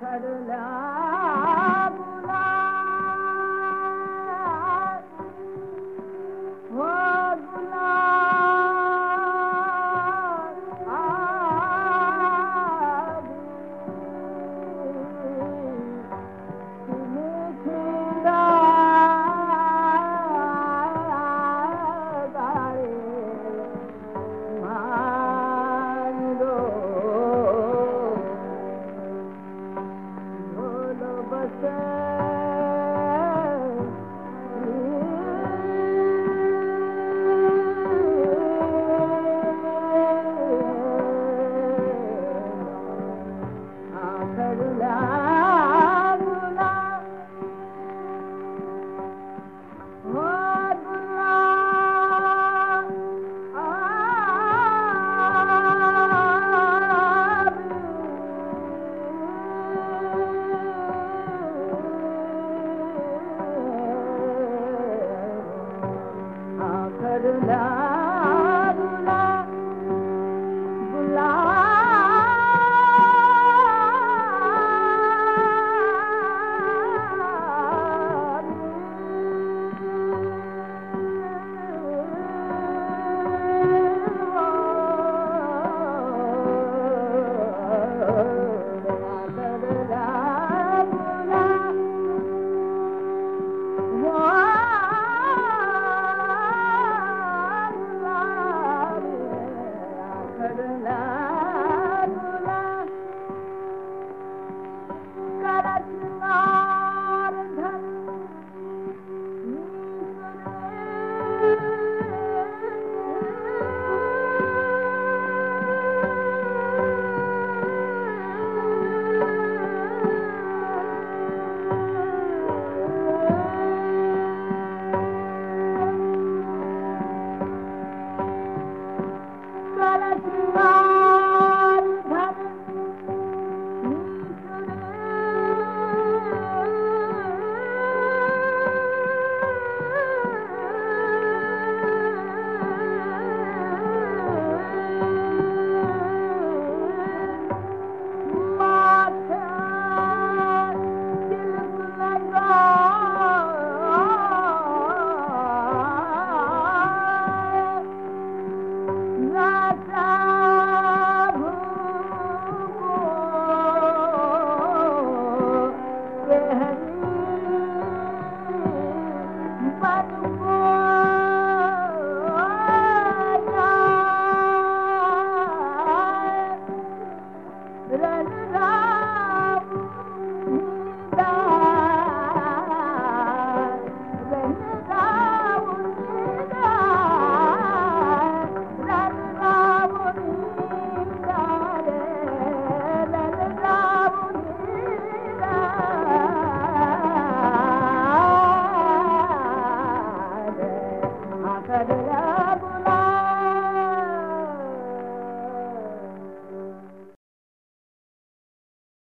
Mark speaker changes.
Speaker 1: कर I'll tell you now. la I do.